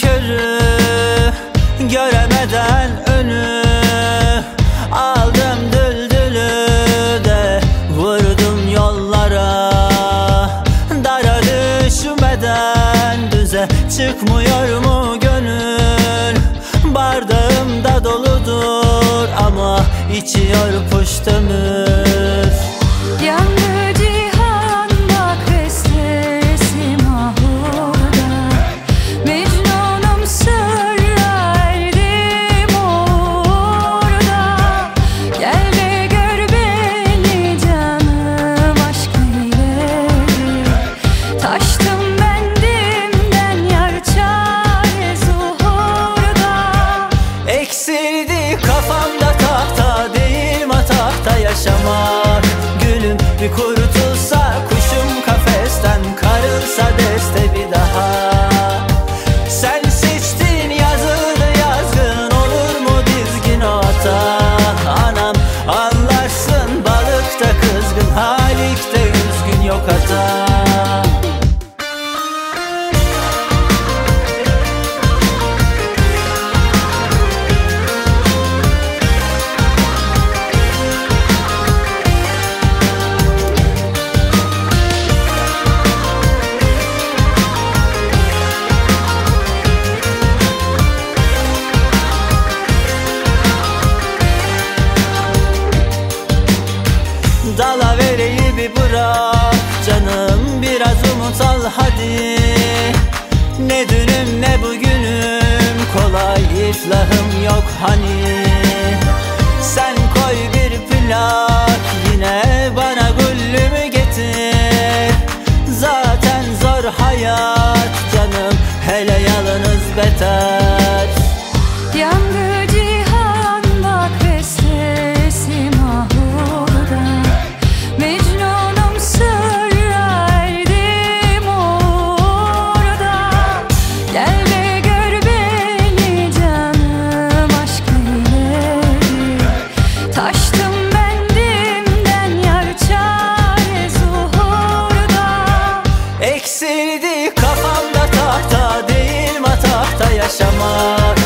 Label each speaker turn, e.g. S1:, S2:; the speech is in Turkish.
S1: körü Göremeden önü. Aldım düldülü de Vurdum yollara. Dara düşmeden düze Çıkmıyor mu gönül? Bardağım da doludur Ama içiyor puştunur
S2: Yandı cihan
S1: yaşamak Gülüm bir kurtulsa biraz umut al hadi. Ne dünüm ne bugünüm Kolay iflahım yok hani yaşamak